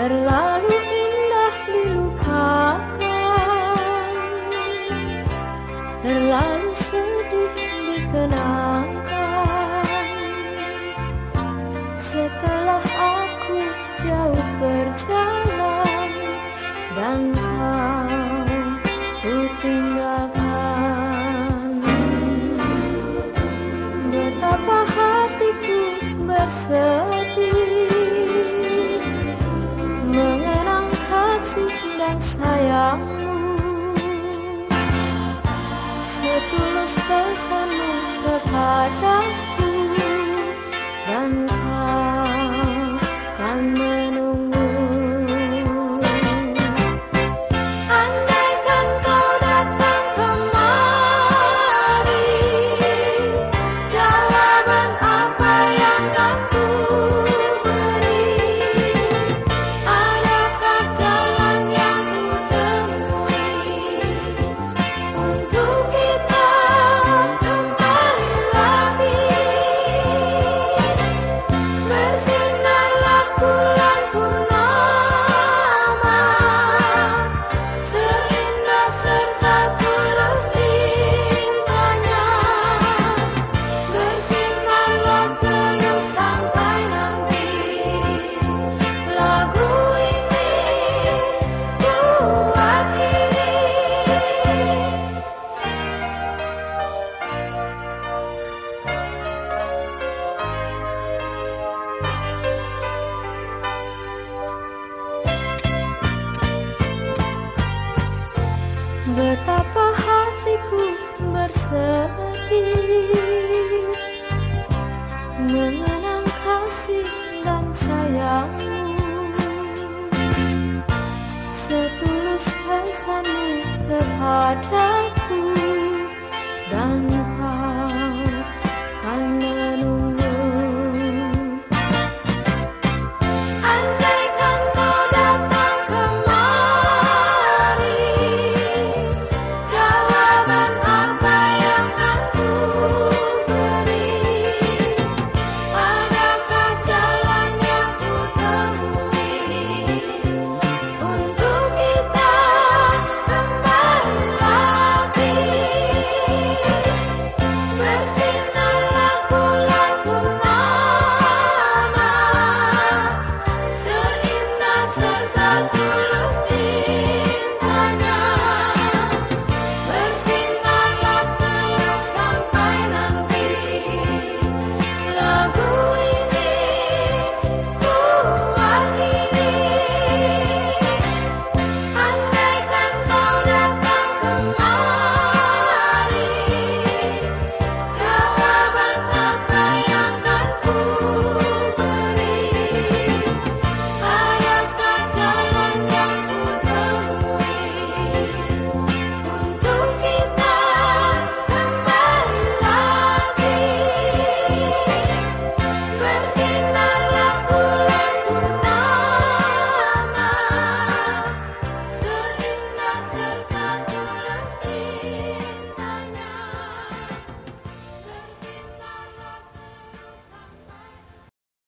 Terlalu indah dilupakan. Terlalu sedih dikenangkan dan sayangmu Setulus pesanmu kepadaku bersedih Mengenang kasih dan sayangmu. Setulus pesanmu kepadaku